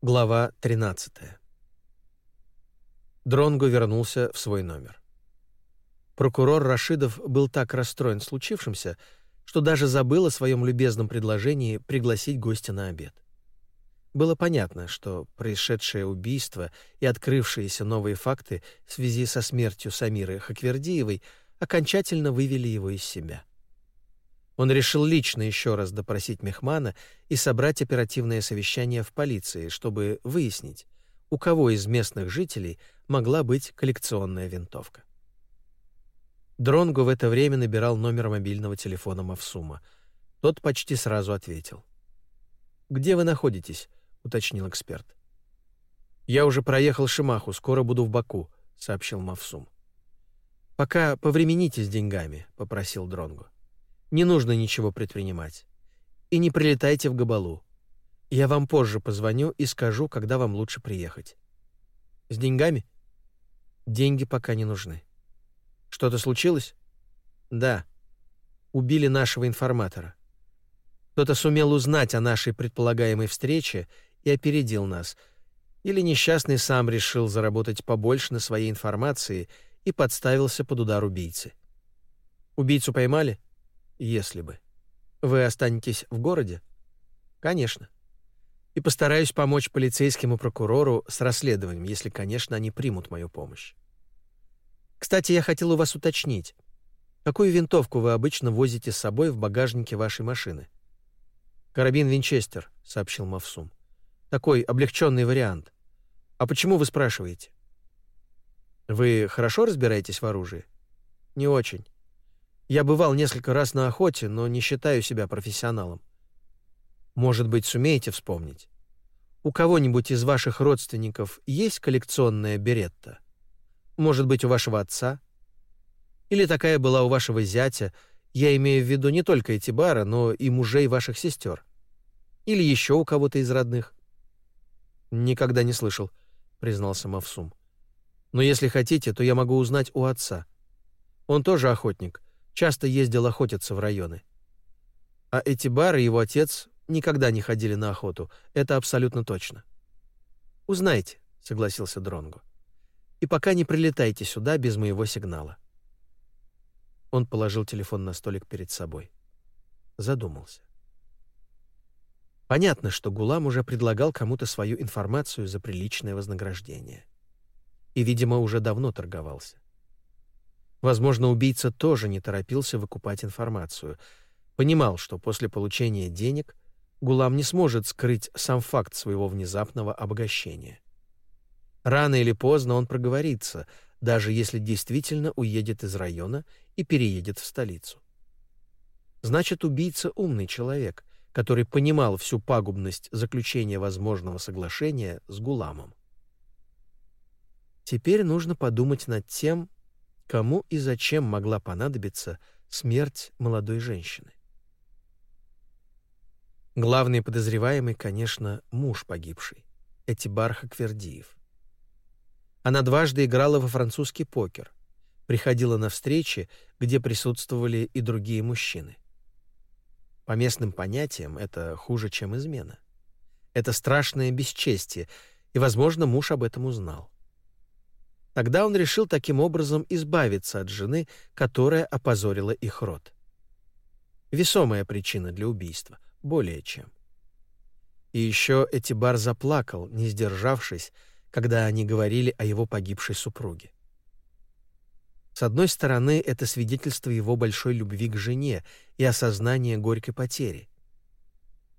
Глава 13. Дронго вернулся в свой номер. Прокурор Рашидов был так расстроен случившимся, что даже забыл о своем любезном предложении пригласить гостя на обед. Было понятно, что происшедшее убийство и открывшиеся новые факты в связи со смертью Самиры Хаквердиевой окончательно вывели его из себя. Он решил лично еще раз допросить Мехмана и собрать оперативное совещание в полиции, чтобы выяснить, у кого из местных жителей могла быть коллекционная винтовка. Дронгу в это время набирал номер мобильного телефона Мавсума. Тот почти сразу ответил. «Где вы находитесь?» — уточнил эксперт. «Я уже проехал Шимаху, скоро буду в Баку», — сообщил Мавсум. «Пока повремените с деньгами», — попросил Дронгу. Не нужно ничего предпринимать. И не прилетайте в Габалу. Я вам позже позвоню и скажу, когда вам лучше приехать. С деньгами? Деньги пока не нужны. Что-то случилось? Да. Убили нашего информатора. Кто-то сумел узнать о нашей предполагаемой встрече и опередил нас. Или несчастный сам решил заработать побольше на своей информации и подставился под удар убийцы. Убийцу поймали? Если бы. Вы останетесь в городе? Конечно. И постараюсь помочь полицейскому прокурору с расследованием, если, конечно, они примут мою помощь. Кстати, я хотел у вас уточнить, какую винтовку вы обычно возите с собой в багажнике вашей машины? Карабин Винчестер, сообщил Мавсум. Такой облегченный вариант. А почему вы спрашиваете? Вы хорошо разбираетесь в оружии? Не очень. Я бывал несколько раз на охоте, но не считаю себя профессионалом. Может быть, сумеете вспомнить? У кого-нибудь из ваших родственников есть коллекционная беретта? Может быть, у вашего отца? Или такая была у вашего зятя? Я имею в виду не только эти бара, но и мужей ваших сестер. Или еще у кого-то из родных? Никогда не слышал, признался Мавсум. Но если хотите, то я могу узнать у отца. Он тоже охотник часто ездил охотиться в районы. А эти бары его отец никогда не ходили на охоту, это абсолютно точно. Узнайте, согласился Дронгу. И пока не прилетайте сюда без моего сигнала. Он положил телефон на столик перед собой. Задумался. Понятно, что Гулам уже предлагал кому-то свою информацию за приличное вознаграждение. И, видимо, уже давно торговался. Возможно, убийца тоже не торопился выкупать информацию. Понимал, что после получения денег Гулам не сможет скрыть сам факт своего внезапного обогащения. Рано или поздно он проговорится, даже если действительно уедет из района и переедет в столицу. Значит, убийца умный человек, который понимал всю пагубность заключения возможного соглашения с Гуламом. Теперь нужно подумать над тем, кому и зачем могла понадобиться смерть молодой женщины. Главный подозреваемый, конечно, муж погибший, Этибар Хаквердиев. Она дважды играла во французский покер, приходила на встречи, где присутствовали и другие мужчины. По местным понятиям это хуже, чем измена. Это страшное бесчестие, и, возможно, муж об этом узнал. Тогда он решил таким образом избавиться от жены, которая опозорила их род. Весомая причина для убийства, более чем. И еще Этибар заплакал, не сдержавшись, когда они говорили о его погибшей супруге. С одной стороны, это свидетельство его большой любви к жене и осознание горькой потери.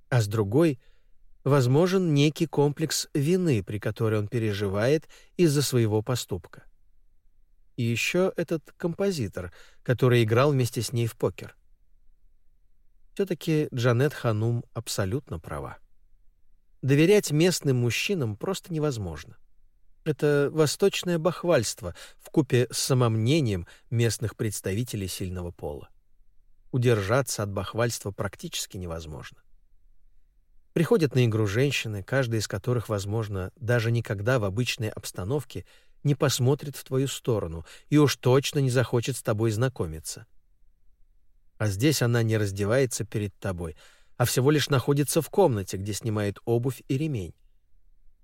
А с другой — возможен некий комплекс вины, при которой он переживает из-за своего поступка. И еще этот композитор, который играл вместе с ней в покер. Все-таки Джанет Ханум абсолютно права. Доверять местным мужчинам просто невозможно. Это восточное бахвальство в купе с самомнением местных представителей сильного пола. Удержаться от бахвальства практически невозможно. Приходят на игру женщины, каждая из которых, возможно, даже никогда в обычной обстановке не посмотрит в твою сторону и уж точно не захочет с тобой знакомиться. А здесь она не раздевается перед тобой, а всего лишь находится в комнате, где снимает обувь и ремень.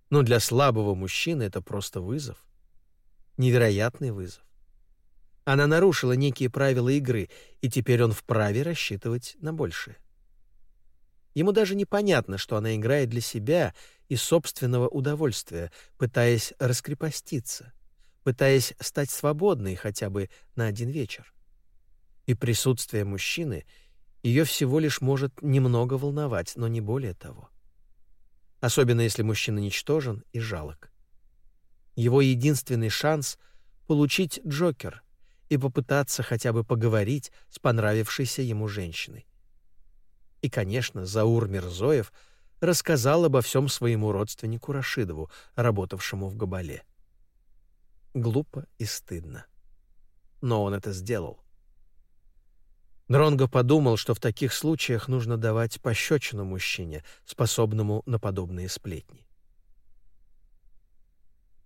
Но для слабого мужчины это просто вызов. Невероятный вызов. Она нарушила некие правила игры, и теперь он вправе рассчитывать на большее. Ему даже непонятно, что она играет для себя и собственного удовольствия, пытаясь раскрепоститься, пытаясь стать свободной хотя бы на один вечер. И присутствие мужчины ее всего лишь может немного волновать, но не более того. Особенно если мужчина ничтожен и жалок. Его единственный шанс — получить Джокер и попытаться хотя бы поговорить с понравившейся ему женщиной. И, конечно, Заур Мирзоев рассказал обо всем своему родственнику Рашидову, работавшему в Габале. Глупо и стыдно. Но он это сделал. Дронго подумал, что в таких случаях нужно давать пощечину мужчине, способному на подобные сплетни.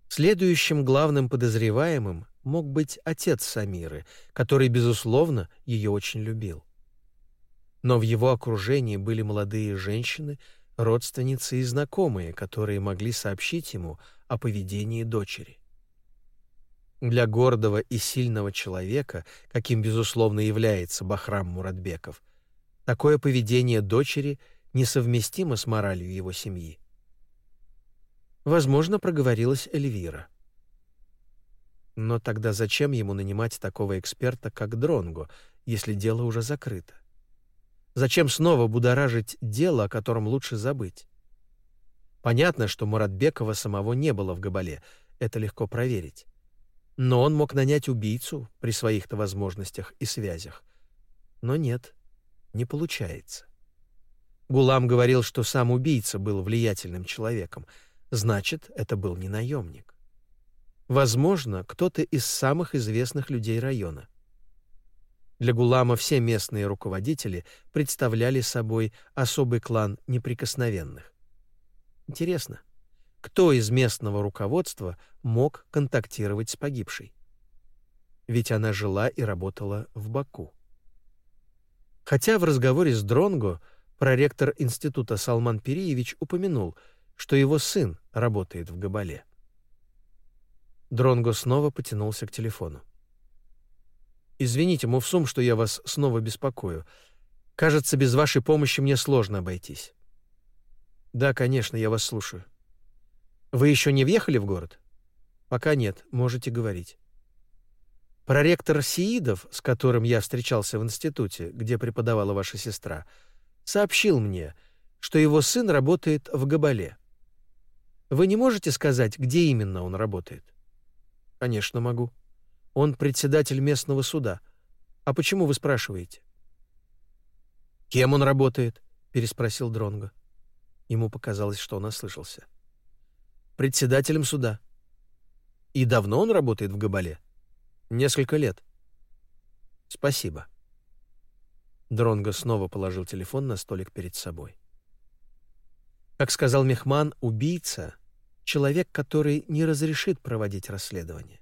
Следующим главным подозреваемым мог быть отец Самиры, который, безусловно, ее очень любил. Но в его окружении были молодые женщины, родственницы и знакомые, которые могли сообщить ему о поведении дочери. Для гордого и сильного человека, каким, безусловно, является Бахрам Муратбеков, такое поведение дочери несовместимо с моралью его семьи. Возможно, проговорилась Эльвира. Но тогда зачем ему нанимать такого эксперта, как Дронго, если дело уже закрыто? Зачем снова будоражить дело, о котором лучше забыть? Понятно, что Муратбекова самого не было в Габале, это легко проверить. Но он мог нанять убийцу при своих-то возможностях и связях. Но нет, не получается. Гулам говорил, что сам убийца был влиятельным человеком, значит, это был не наемник. Возможно, кто-то из самых известных людей района — для Гулама все местные руководители представляли собой особый клан неприкосновенных. Интересно, кто из местного руководства мог контактировать с погибшей? Ведь она жила и работала в Баку. Хотя в разговоре с Дронго проректор института Салман Периевич упомянул, что его сын работает в Габале. Дронго снова потянулся к телефону. Извините, Мувсум, что я вас снова беспокою. Кажется, без вашей помощи мне сложно обойтись. Да, конечно, я вас слушаю. Вы еще не въехали в город? Пока нет, можете говорить. Проректор Сиидов, с которым я встречался в институте, где преподавала ваша сестра, сообщил мне, что его сын работает в Габале. Вы не можете сказать, где именно он работает? Конечно, могу. Он председатель местного суда. А почему вы спрашиваете? Кем он работает? переспросил Дронго. Ему показалось, что он ослышался. Председателем суда. И давно он работает в Габале? Несколько лет. Спасибо. Дронго снова положил телефон на столик перед собой. Как сказал Мехман, убийца — человек, который не разрешит проводить расследование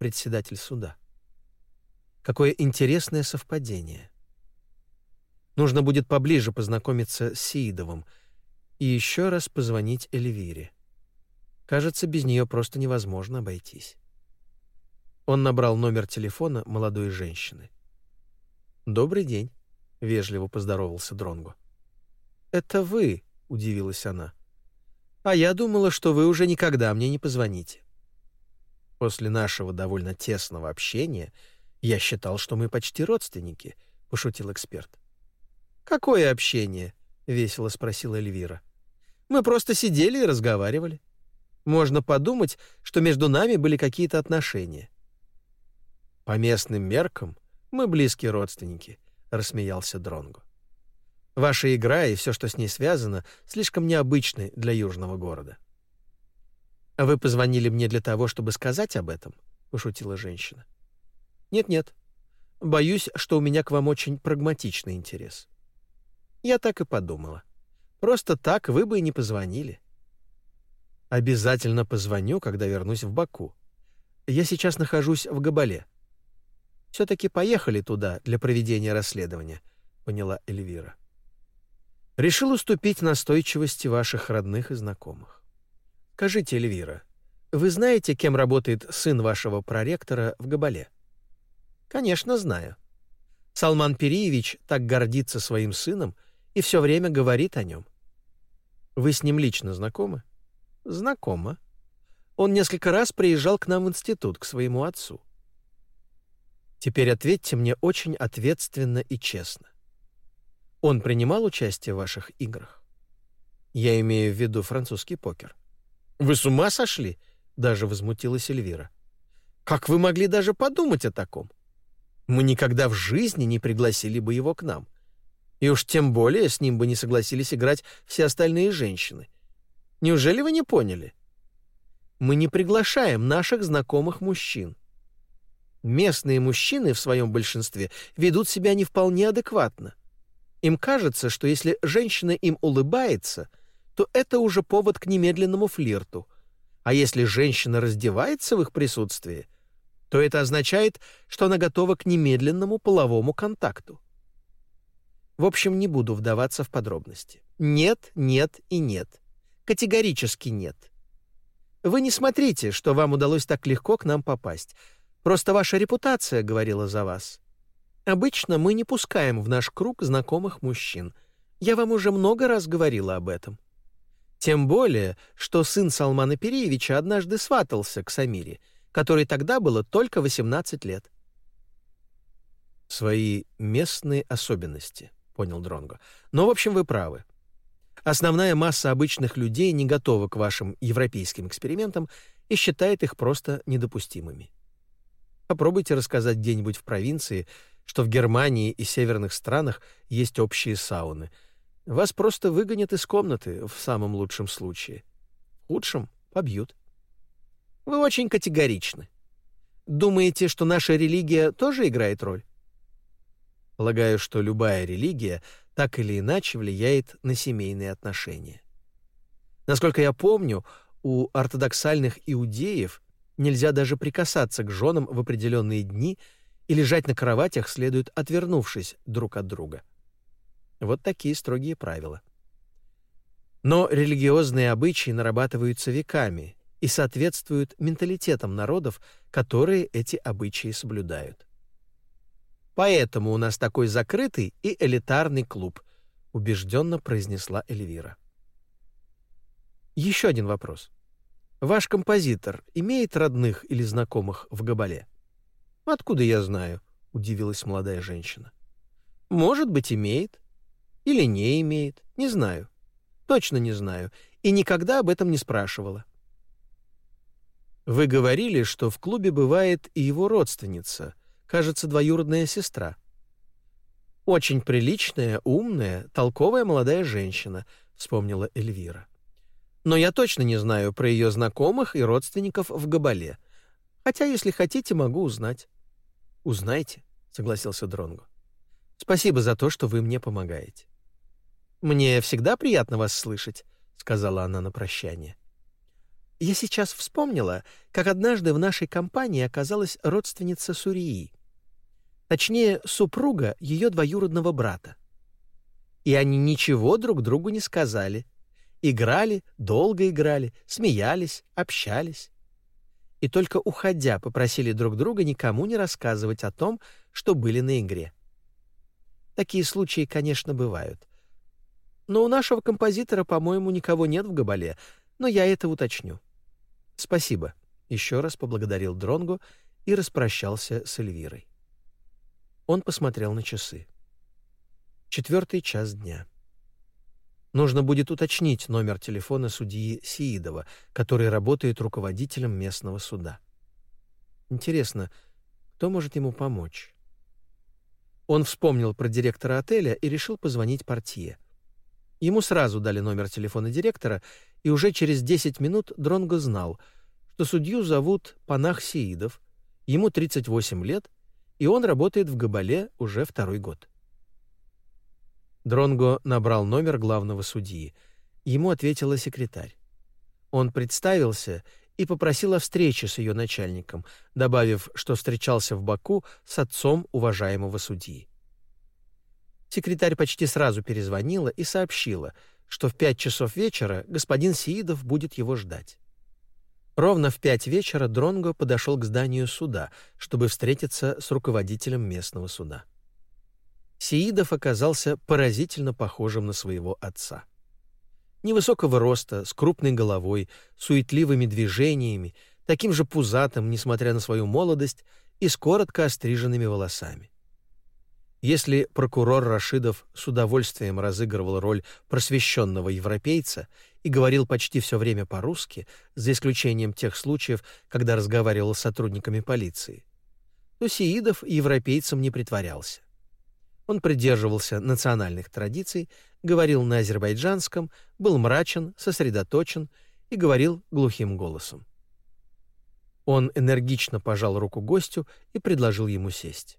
председатель суда. Какое интересное совпадение. Нужно будет поближе познакомиться с Сиидовым и еще раз позвонить Эльвире. Кажется, без нее просто невозможно обойтись. Он набрал номер телефона молодой женщины. «Добрый день», — вежливо поздоровался Дронгу. «Это вы», — удивилась она. «А я думала, что вы уже никогда мне не позвоните». После нашего довольно тесного общения я считал, что мы почти родственники, пошутил эксперт. Какое общение? весело спросила Эльвира. Мы просто сидели и разговаривали. Можно подумать, что между нами были какие-то отношения. По местным меркам мы близкие родственники, рассмеялся Дронгу. Ваша игра и все, что с ней связано, слишком необычны для южного города. «А вы позвонили мне для того, чтобы сказать об этом?» — пошутила женщина. «Нет-нет. Боюсь, что у меня к вам очень прагматичный интерес». Я так и подумала. Просто так вы бы и не позвонили. Обязательно позвоню, когда вернусь в Баку. Я сейчас нахожусь в Габале. Все-таки поехали туда для проведения расследования, поняла Эльвира. Решил уступить настойчивости ваших родных и знакомых. Скажите, Эльвира, вы знаете, кем работает сын вашего проректора в Габале? Конечно, знаю. Салман Периевич так гордится своим сыном и все время говорит о нем. Вы с ним лично знакомы? Знакомо. Он несколько раз приезжал к нам в институт, к своему отцу. Теперь ответьте мне очень ответственно и честно. Он принимал участие в ваших играх? Я имею в виду французский покер. Вы с ума сошли? Даже возмутилась Эльвира. Как вы могли даже подумать о таком? Мы никогда в жизни не пригласили бы его к нам. И уж тем более с ним бы не согласились играть все остальные женщины. Неужели вы не поняли? Мы не приглашаем наших знакомых мужчин. Местные мужчины в своем большинстве ведут себя не вполне адекватно. Им кажется, что если женщина им улыбается, то это уже повод к немедленному флирту. А если женщина раздевается в их присутствии, то это означает, что она готова к немедленному половому контакту. В общем, не буду вдаваться в подробности. Нет, нет и нет. Категорически нет. Вы не смотрите, что вам удалось так легко к нам попасть. Просто ваша репутация говорила за вас. Обычно мы не пускаем в наш круг знакомых мужчин. Я вам уже много раз говорила об этом. Тем более, что сын Салмана Переевича однажды сватался к Самире, которой тогда было только 18 лет. Свои местные особенности, понял Дронго. Но в общем вы правы. Основная масса обычных людей не готова к вашим европейским экспериментам и считает их просто недопустимыми. Попробуйте рассказать где-нибудь в провинции, что в Германии и северных странах есть общие сауны. Вас просто выгонят из комнаты в самом лучшем случае. В худшем побьют. Вы очень категоричны. Думаете, что наша религия тоже играет роль? Полагаю, что любая религия так или иначе влияет на семейные отношения. Насколько я помню, у ортодоксальных иудеев Нельзя даже прикасаться к женам в определенные дни и лежать на кроватях следует отвернувшись друг от друга. Вот такие строгие правила. Но религиозные обычаи нарабатываются веками и соответствуют менталитетам народов, которые эти обычаи соблюдают. Поэтому у нас такой закрытый и элитарный клуб, убежденно произнесла Эльвира. Еще один вопрос. Ваш композитор имеет родных или знакомых в Габале? Откуда я знаю? удивилась молодая женщина. Может быть, имеет или не имеет, не знаю. Точно не знаю и никогда об этом не спрашивала. Вы говорили, что в клубе бывает и его родственница, кажется, двоюродная сестра. Очень приличная, умная, толковая молодая женщина, вспомнила Эльвира но я точно не знаю про ее знакомых и родственников в Габале. Хотя, если хотите, могу узнать. Узнайте, согласился Дронгу. Спасибо за то, что вы мне помогаете. Мне всегда приятно вас слышать, сказала она на прощание. Я сейчас вспомнила, как однажды в нашей компании оказалась родственница Сурии. Точнее, супруга ее двоюродного брата. И они ничего друг другу не сказали, Играли, долго играли, смеялись, общались. И только уходя попросили друг друга никому не рассказывать о том, что были на игре. Такие случаи, конечно, бывают. Но у нашего композитора, по-моему, никого нет в Габале, но я это уточню. Спасибо. Еще раз поблагодарил Дронгу и распрощался с Эльвирой. Он посмотрел на часы. Четвертый час дня. Нужно будет уточнить номер телефона судьи Сиидова, который работает руководителем местного суда. Интересно, кто может ему помочь? Он вспомнил про директора отеля и решил позвонить портье. Ему сразу дали номер телефона директора, и уже через 10 минут Дронго знал, что судью зовут Панах Сиидов, ему 38 лет, и он работает в Габале уже второй год. Дронго набрал номер главного судьи. Ему ответила секретарь. Он представился и попросил о встрече с ее начальником, добавив, что встречался в Баку с отцом уважаемого судьи. Секретарь почти сразу перезвонила и сообщила, что в пять часов вечера господин Сиидов будет его ждать. Ровно в пять вечера Дронго подошел к зданию суда, чтобы встретиться с руководителем местного суда. Сеидов оказался поразительно похожим на своего отца. Невысокого роста, с крупной головой, суетливыми движениями, таким же пузатым, несмотря на свою молодость, и с коротко остриженными волосами. Если прокурор Рашидов с удовольствием разыгрывал роль просвещенного европейца и говорил почти все время по-русски, за исключением тех случаев, когда разговаривал с сотрудниками полиции, то Сеидов европейцем не притворялся. Он придерживался национальных традиций, говорил на азербайджанском, был мрачен, сосредоточен и говорил глухим голосом. Он энергично пожал руку гостю и предложил ему сесть.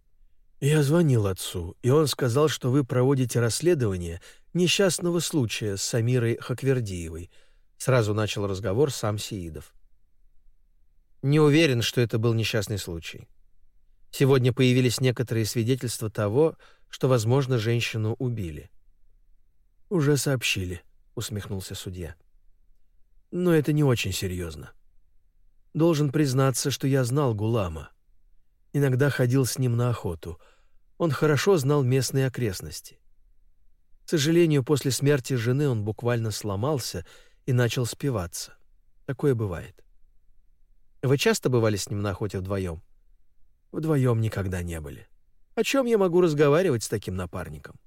«Я звонил отцу, и он сказал, что вы проводите расследование несчастного случая с Самирой Хаквердиевой», сразу начал разговор сам Сеидов. «Не уверен, что это был несчастный случай. Сегодня появились некоторые свидетельства того, что, возможно, женщину убили». «Уже сообщили», — усмехнулся судья. «Но это не очень серьезно. Должен признаться, что я знал Гулама. Иногда ходил с ним на охоту — он хорошо знал местные окрестности. К сожалению, после смерти жены он буквально сломался и начал спиваться. Такое бывает. Вы часто бывали с ним на охоте вдвоем? Вдвоем никогда не были. О чем я могу разговаривать с таким напарником?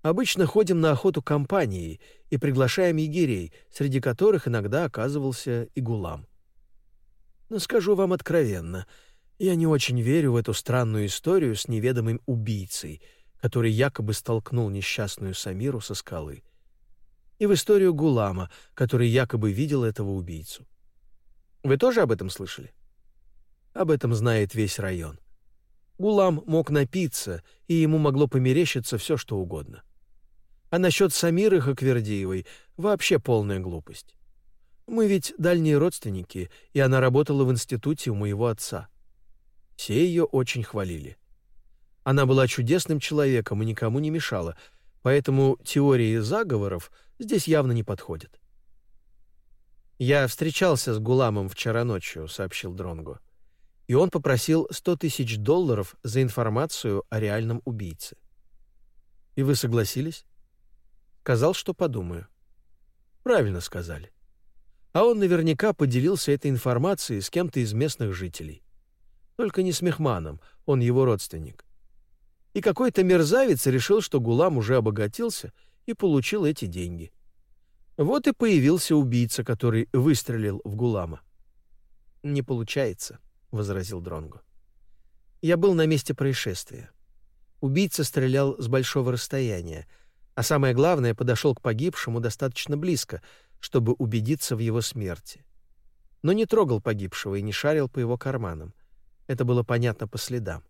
Обычно ходим на охоту компанией и приглашаем егерей, среди которых иногда оказывался и гулам. Но скажу вам откровенно — я не очень верю в эту странную историю с неведомым убийцей, который якобы столкнул несчастную Самиру со скалы, и в историю Гулама, который якобы видел этого убийцу. Вы тоже об этом слышали? Об этом знает весь район. Гулам мог напиться, и ему могло померещиться все, что угодно. А насчет Самиры Хаквердиевой вообще полная глупость. Мы ведь дальние родственники, и она работала в институте у моего отца. Все ее очень хвалили. Она была чудесным человеком и никому не мешала, поэтому теории заговоров здесь явно не подходят. «Я встречался с Гуламом вчера ночью», — сообщил Дронго. «И он попросил сто тысяч долларов за информацию о реальном убийце». «И вы согласились?» «Сказал, что подумаю». «Правильно сказали. А он наверняка поделился этой информацией с кем-то из местных жителей. Только не с Мехманом, он его родственник. И какой-то мерзавец решил, что Гулам уже обогатился и получил эти деньги. Вот и появился убийца, который выстрелил в Гулама. «Не получается», — возразил Дронго. «Я был на месте происшествия. Убийца стрелял с большого расстояния, а самое главное, подошел к погибшему достаточно близко, чтобы убедиться в его смерти. Но не трогал погибшего и не шарил по его карманам. Это было понятно по следам.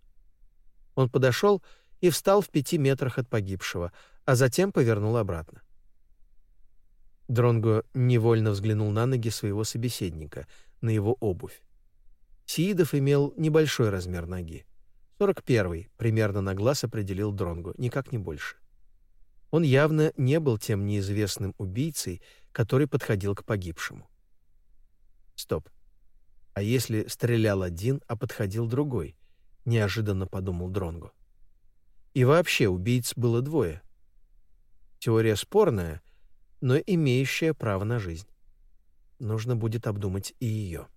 Он подошел и встал в пяти метрах от погибшего, а затем повернул обратно. Дронго невольно взглянул на ноги своего собеседника, на его обувь. Сиидов имел небольшой размер ноги. 41-й, примерно на глаз определил Дронго, никак не больше. Он явно не был тем неизвестным убийцей, который подходил к погибшему. Стоп. А если стрелял один, а подходил другой? Неожиданно подумал Дронго. И вообще убийц было двое. Теория спорная, но имеющая право на жизнь. Нужно будет обдумать и ее.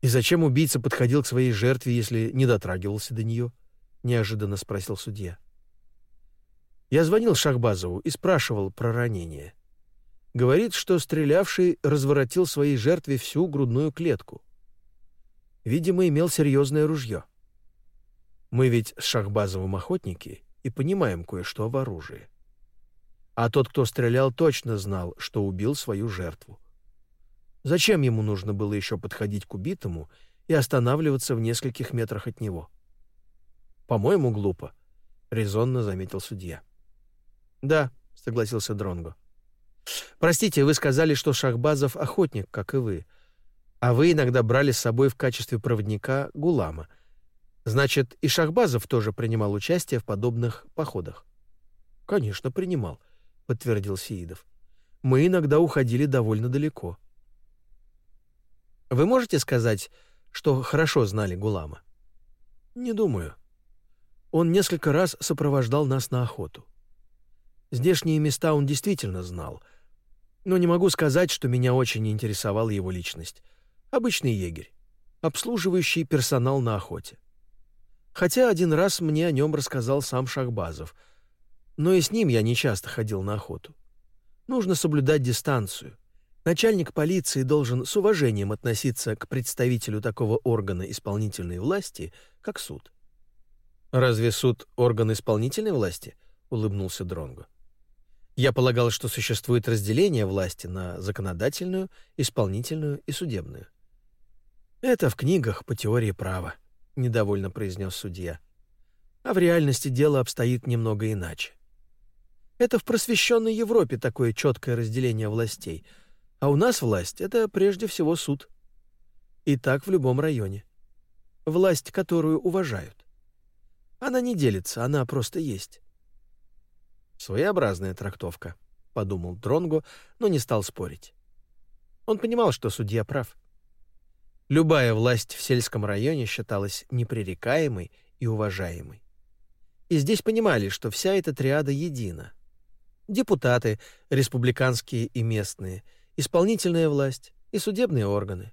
«И зачем убийца подходил к своей жертве, если не дотрагивался до нее?» — неожиданно спросил судья. Я звонил Шахбазову и спрашивал про ранение говорит, что стрелявший разворотил своей жертве всю грудную клетку. Видимо, имел серьезное ружье. Мы ведь с Шахбазовым охотники и понимаем кое-что в оружии. А тот, кто стрелял, точно знал, что убил свою жертву. Зачем ему нужно было еще подходить к убитому и останавливаться в нескольких метрах от него? По-моему, глупо, резонно заметил судья. Да, согласился Дронго. Простите, вы сказали, что Шахбазов охотник, как и вы. А вы иногда брали с собой в качестве проводника Гулама. Значит, и Шахбазов тоже принимал участие в подобных походах. Конечно, принимал, подтвердил Сеидов. Мы иногда уходили довольно далеко. Вы можете сказать, что хорошо знали Гулама? Не думаю. Он несколько раз сопровождал нас на охоту. Здешние места он действительно знал, но не могу сказать, что меня очень интересовала его личность. Обычный егерь, обслуживающий персонал на охоте. Хотя один раз мне о нем рассказал сам Шахбазов, но и с ним я не часто ходил на охоту. Нужно соблюдать дистанцию. Начальник полиции должен с уважением относиться к представителю такого органа исполнительной власти, как суд. Разве суд орган исполнительной власти? улыбнулся Дронго. Я полагал, что существует разделение власти на законодательную, исполнительную и судебную. Это в книгах по теории права, недовольно произнес судья. А в реальности дело обстоит немного иначе. Это в просвещенной Европе такое четкое разделение властей, а у нас власть — это прежде всего суд. И так в любом районе. Власть, которую уважают. Она не делится, она просто есть. Своеобразная трактовка, подумал Дронго, но не стал спорить. Он понимал, что судья прав. Любая власть в сельском районе считалась непререкаемой и уважаемой. И здесь понимали, что вся эта триада едина депутаты, республиканские и местные, исполнительная власть и судебные органы.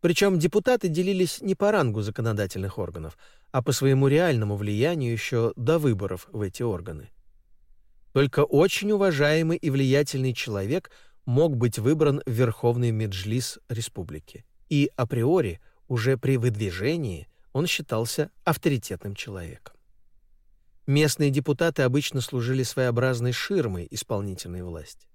Причем депутаты делились не по рангу законодательных органов, а по своему реальному влиянию еще до выборов в эти органы. Только очень уважаемый и влиятельный человек мог быть выбран в Верховный Меджлис республики. И априори, уже при выдвижении, он считался авторитетным человеком. Местные депутаты обычно служили своеобразной ширмой исполнительной власти.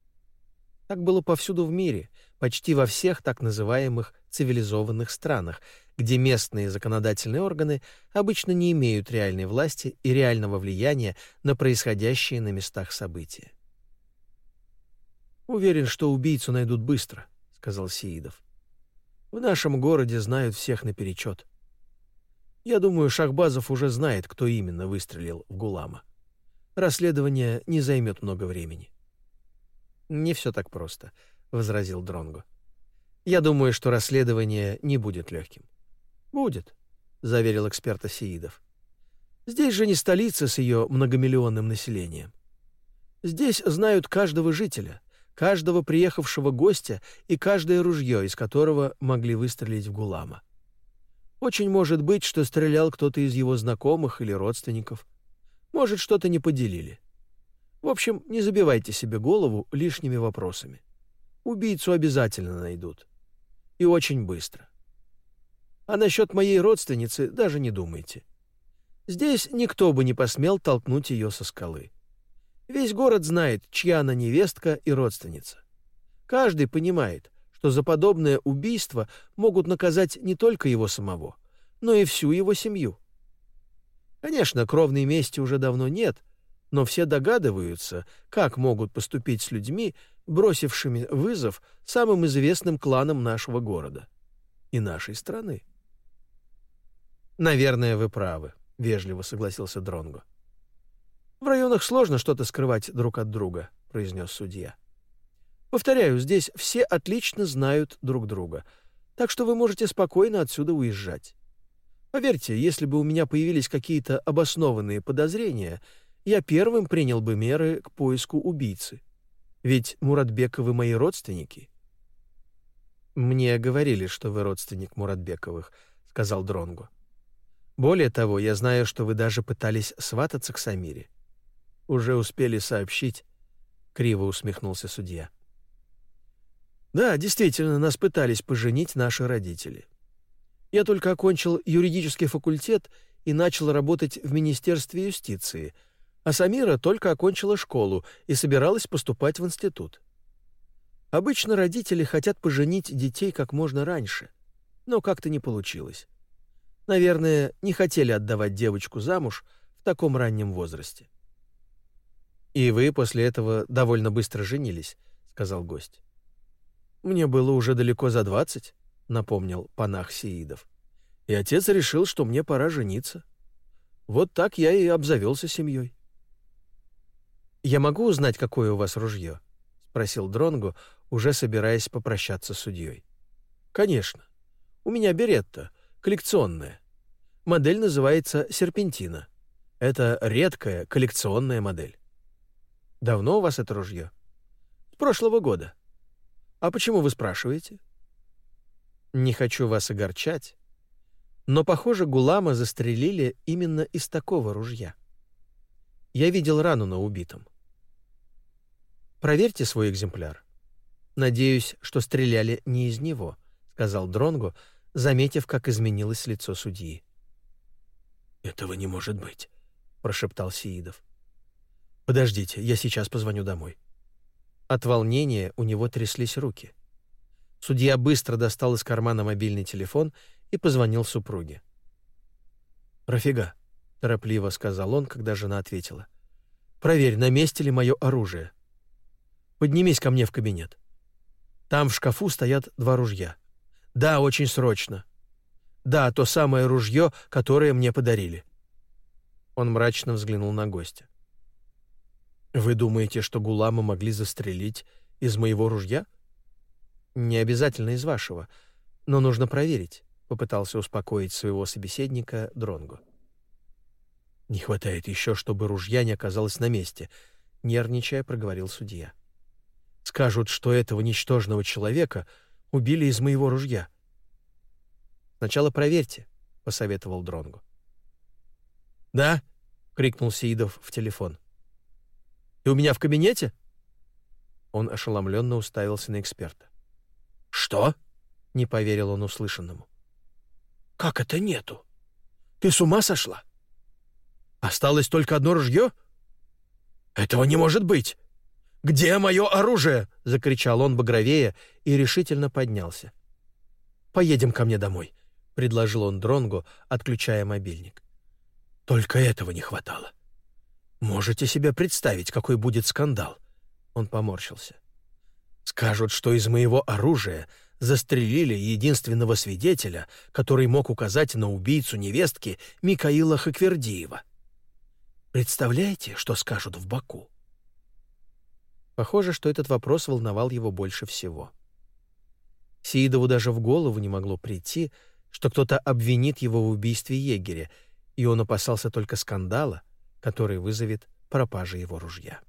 Так было повсюду в мире, почти во всех так называемых цивилизованных странах, где местные законодательные органы обычно не имеют реальной власти и реального влияния на происходящие на местах события. «Уверен, что убийцу найдут быстро», — сказал Сеидов. «В нашем городе знают всех наперечет. Я думаю, Шахбазов уже знает, кто именно выстрелил в Гулама. Расследование не займет много времени. Не все так просто, возразил Дронго. Я думаю, что расследование не будет легким. Будет, заверил эксперт Асеидов. Здесь же не столица с ее многомиллионным населением. Здесь знают каждого жителя, каждого приехавшего гостя и каждое ружье, из которого могли выстрелить в Гулама. Очень может быть, что стрелял кто-то из его знакомых или родственников. Может, что-то не поделили. В общем, не забивайте себе голову лишними вопросами. Убийцу обязательно найдут. И очень быстро. А насчет моей родственницы даже не думайте. Здесь никто бы не посмел толкнуть ее со скалы. Весь город знает, чья она невестка и родственница. Каждый понимает, что за подобное убийство могут наказать не только его самого, но и всю его семью. Конечно, кровной мести уже давно нет, но все догадываются, как могут поступить с людьми, бросившими вызов самым известным кланам нашего города и нашей страны. Наверное, вы правы, вежливо согласился Дронго. В районах сложно что-то скрывать друг от друга, произнес судья. Повторяю, здесь все отлично знают друг друга, так что вы можете спокойно отсюда уезжать. Поверьте, если бы у меня появились какие-то обоснованные подозрения, я первым принял бы меры к поиску убийцы. Ведь Муратбековы мои родственники. Мне говорили, что вы родственник Муратбековых, сказал Дронго. Более того, я знаю, что вы даже пытались свататься к Самире. Уже успели сообщить, криво усмехнулся судья. Да, действительно, нас пытались поженить наши родители. Я только окончил юридический факультет и начал работать в Министерстве юстиции, а Самира только окончила школу и собиралась поступать в институт. Обычно родители хотят поженить детей как можно раньше, но как-то не получилось. Наверное, не хотели отдавать девочку замуж в таком раннем возрасте. «И вы после этого довольно быстро женились», — сказал гость. Мне было уже далеко за двадцать, напомнил Панах Сеидов. И отец решил, что мне пора жениться. Вот так я и обзавелся семьей. Я могу узнать, какое у вас ружье? спросил Дронгу, уже собираясь попрощаться с судьей. Конечно, У меня беретта, коллекционная. Модель называется «Серпентина». Это редкая коллекционная модель. Давно у вас это ружье? С прошлого года. А почему вы спрашиваете? Не хочу вас огорчать, но, похоже, Гулама застрелили именно из такого ружья. Я видел рану на убитом. Проверьте свой экземпляр. Надеюсь, что стреляли не из него, сказал Дронго, заметив, как изменилось лицо судьи. Этого не может быть, прошептал Сиидов. Подождите, я сейчас позвоню домой. От волнения у него тряслись руки. Судья быстро достал из кармана мобильный телефон и позвонил супруге. «Рафига», — торопливо сказал он, когда жена ответила, — «проверь, на месте ли мое оружие. Поднимись ко мне в кабинет. Там в шкафу стоят два ружья. Да, очень срочно. Да, то самое ружье, которое мне подарили». Он мрачно взглянул на гостя. «Вы думаете, что Гулама могли застрелить из моего ружья?» «Не обязательно из вашего, но нужно проверить», — попытался успокоить своего собеседника Дронгу. «Не хватает еще, чтобы ружья не оказалось на месте», — нервничая проговорил судья. «Скажут, что этого ничтожного человека убили из моего ружья». «Сначала проверьте», — посоветовал Дронгу. «Да?» — крикнул Сеидов в телефон. Ты у меня в кабинете?» Он ошеломленно уставился на эксперта. «Что?» — не поверил он услышанному. «Как это нету? Ты с ума сошла? Осталось только одно ружье? Этого не может быть! Где мое оружие?» — закричал он багровее и решительно поднялся. «Поедем ко мне домой», — предложил он Дронгу, отключая мобильник. «Только этого не хватало. Можете себе представить, какой будет скандал? Он поморщился. Скажут, что из моего оружия застрелили единственного свидетеля, который мог указать на убийцу невестки Микаила Хаквердиева. Представляете, что скажут в Баку? Похоже, что этот вопрос волновал его больше всего. Сиидову даже в голову не могло прийти, что кто-то обвинит его в убийстве егеря, и он опасался только скандала, который вызовет пропажа его ружья.